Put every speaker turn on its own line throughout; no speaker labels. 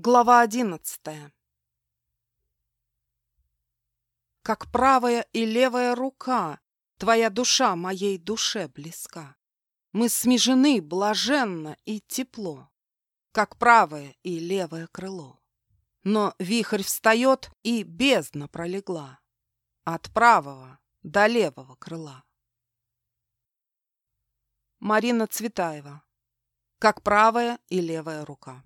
Глава одиннадцатая Как правая и левая рука Твоя душа моей душе близка. Мы смежены блаженно и тепло, Как правое и левое крыло. Но вихрь встает, и бездна пролегла От правого до левого крыла. Марина Цветаева. Как правая и левая рука.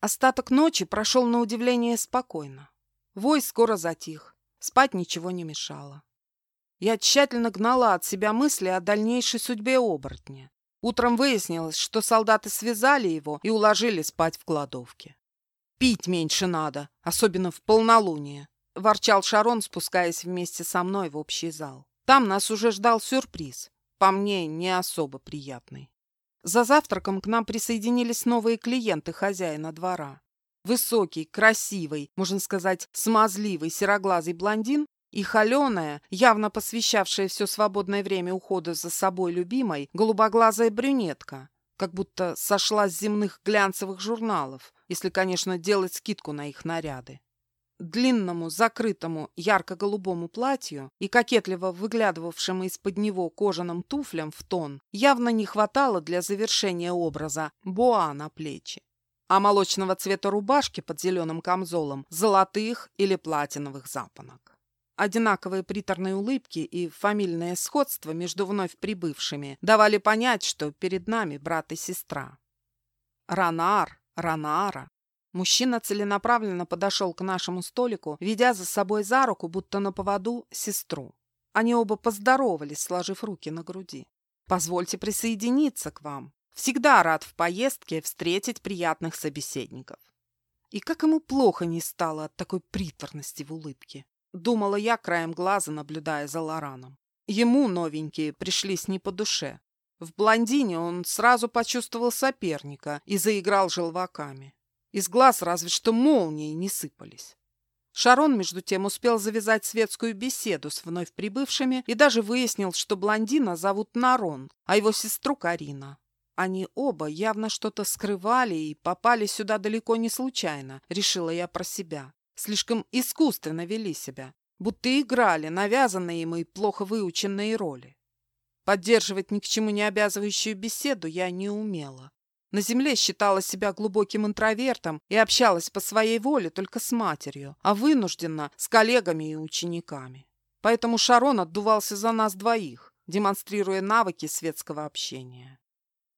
Остаток ночи прошел на удивление спокойно. Вой скоро затих, спать ничего не мешало. Я тщательно гнала от себя мысли о дальнейшей судьбе оборотня. Утром выяснилось, что солдаты связали его и уложили спать в кладовке. «Пить меньше надо, особенно в полнолуние», — ворчал Шарон, спускаясь вместе со мной в общий зал. Там нас уже ждал сюрприз, по мне не особо приятный. За завтраком к нам присоединились новые клиенты хозяина двора. Высокий, красивый, можно сказать, смазливый, сероглазый блондин и холеная, явно посвящавшая все свободное время уходу за собой любимой, голубоглазая брюнетка, как будто сошла с земных глянцевых журналов, если, конечно, делать скидку на их наряды длинному, закрытому, ярко-голубому платью и кокетливо выглядывавшим из-под него кожаным туфлям в тон явно не хватало для завершения образа боа на плечи. А молочного цвета рубашки под зеленым камзолом золотых или платиновых запонок. Одинаковые приторные улыбки и фамильное сходство между вновь прибывшими давали понять, что перед нами брат и сестра. Ранар, Ранара, Мужчина целенаправленно подошел к нашему столику, ведя за собой за руку, будто на поводу, сестру. Они оба поздоровались, сложив руки на груди. «Позвольте присоединиться к вам. Всегда рад в поездке встретить приятных собеседников». И как ему плохо не стало от такой приторности в улыбке. Думала я, краем глаза наблюдая за Лораном. Ему новенькие пришлись не по душе. В блондине он сразу почувствовал соперника и заиграл желваками. Из глаз разве что молнии не сыпались. Шарон, между тем, успел завязать светскую беседу с вновь прибывшими и даже выяснил, что блондина зовут Нарон, а его сестру Карина. Они оба явно что-то скрывали и попали сюда далеко не случайно, решила я про себя. Слишком искусственно вели себя, будто играли навязанные им и плохо выученные роли. Поддерживать ни к чему не обязывающую беседу я не умела. На земле считала себя глубоким интровертом и общалась по своей воле только с матерью, а вынужденно с коллегами и учениками. Поэтому Шарон отдувался за нас двоих, демонстрируя навыки светского общения.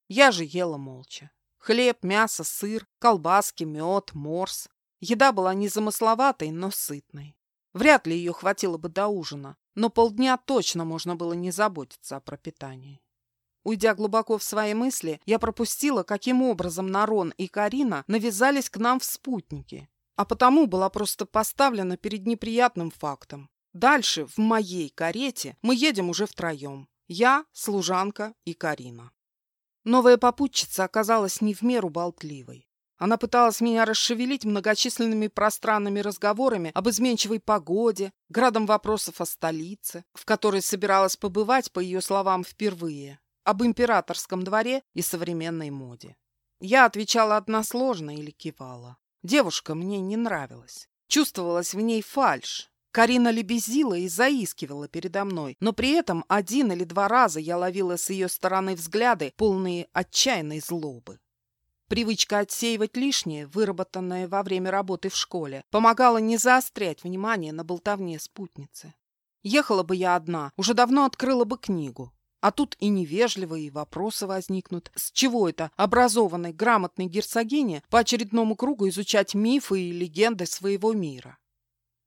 Я же ела молча. Хлеб, мясо, сыр, колбаски, мед, морс. Еда была незамысловатой, но сытной. Вряд ли ее хватило бы до ужина, но полдня точно можно было не заботиться о пропитании. Уйдя глубоко в свои мысли, я пропустила, каким образом Нарон и Карина навязались к нам в спутники, а потому была просто поставлена перед неприятным фактом. Дальше, в моей карете, мы едем уже втроем. Я, служанка и Карина. Новая попутчица оказалась не в меру болтливой. Она пыталась меня расшевелить многочисленными пространными разговорами об изменчивой погоде, градом вопросов о столице, в которой собиралась побывать, по ее словам, впервые об императорском дворе и современной моде. Я отвечала односложно или кивала. Девушка мне не нравилась. Чувствовалась в ней фальшь. Карина лебезила и заискивала передо мной, но при этом один или два раза я ловила с ее стороны взгляды, полные отчаянной злобы. Привычка отсеивать лишнее, выработанная во время работы в школе, помогала не заострять внимание на болтовне спутницы. Ехала бы я одна, уже давно открыла бы книгу. А тут и невежливые вопросы возникнут. С чего это образованной, грамотной герцогине по очередному кругу изучать мифы и легенды своего мира?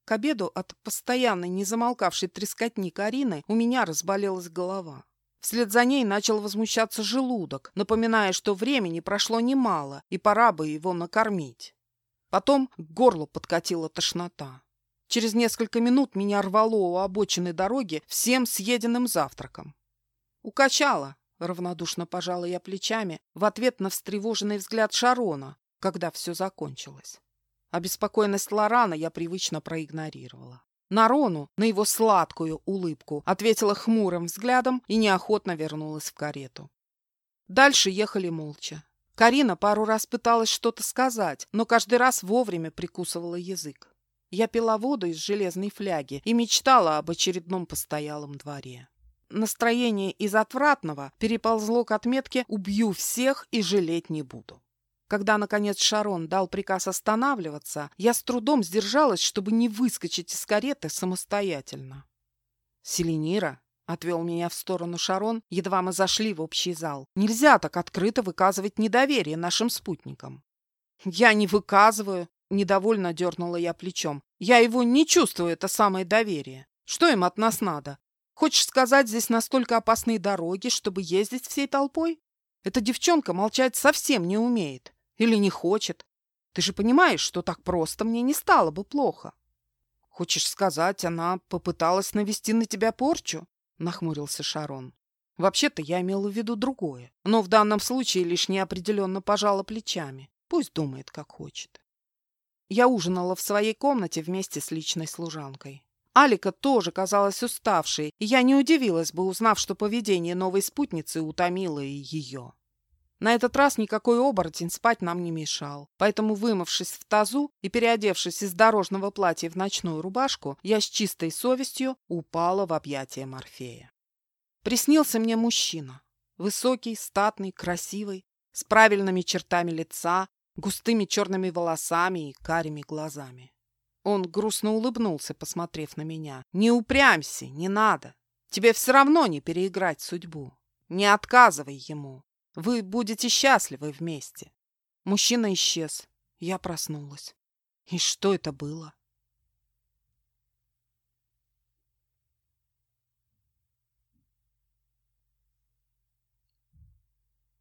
К обеду от постоянной незамолкавшей трескотни Карины у меня разболелась голова. Вслед за ней начал возмущаться желудок, напоминая, что времени прошло немало, и пора бы его накормить. Потом к горлу подкатила тошнота. Через несколько минут меня рвало у обочины дороги всем съеденным завтраком. «Укачала», — равнодушно пожала я плечами в ответ на встревоженный взгляд Шарона, когда все закончилось. Обеспокоенность Лорана я привычно проигнорировала. На Рону, на его сладкую улыбку, ответила хмурым взглядом и неохотно вернулась в карету. Дальше ехали молча. Карина пару раз пыталась что-то сказать, но каждый раз вовремя прикусывала язык. Я пила воду из железной фляги и мечтала об очередном постоялом дворе. Настроение из отвратного переползло к отметке «убью всех и жалеть не буду». Когда, наконец, Шарон дал приказ останавливаться, я с трудом сдержалась, чтобы не выскочить из кареты самостоятельно. «Селенира», — отвел меня в сторону Шарон, едва мы зашли в общий зал, «нельзя так открыто выказывать недоверие нашим спутникам». «Я не выказываю», — недовольно дернула я плечом. «Я его не чувствую, это самое доверие. Что им от нас надо? Хочешь сказать, здесь настолько опасные дороги, чтобы ездить всей толпой? Эта девчонка молчать совсем не умеет. Или не хочет. Ты же понимаешь, что так просто мне не стало бы плохо. Хочешь сказать, она попыталась навести на тебя порчу? Нахмурился Шарон. Вообще-то я имела в виду другое. Но в данном случае лишь неопределенно пожала плечами. Пусть думает, как хочет. Я ужинала в своей комнате вместе с личной служанкой. Алика тоже казалась уставшей, и я не удивилась бы, узнав, что поведение новой спутницы утомило и ее. На этот раз никакой оборотень спать нам не мешал, поэтому, вымывшись в тазу и переодевшись из дорожного платья в ночную рубашку, я с чистой совестью упала в объятия Морфея. Приснился мне мужчина. Высокий, статный, красивый, с правильными чертами лица, густыми черными волосами и карими глазами. Он грустно улыбнулся, посмотрев на меня. «Не упрямься, не надо. Тебе все равно не переиграть судьбу. Не отказывай ему. Вы будете счастливы вместе. Мужчина исчез. Я проснулась. И что это было?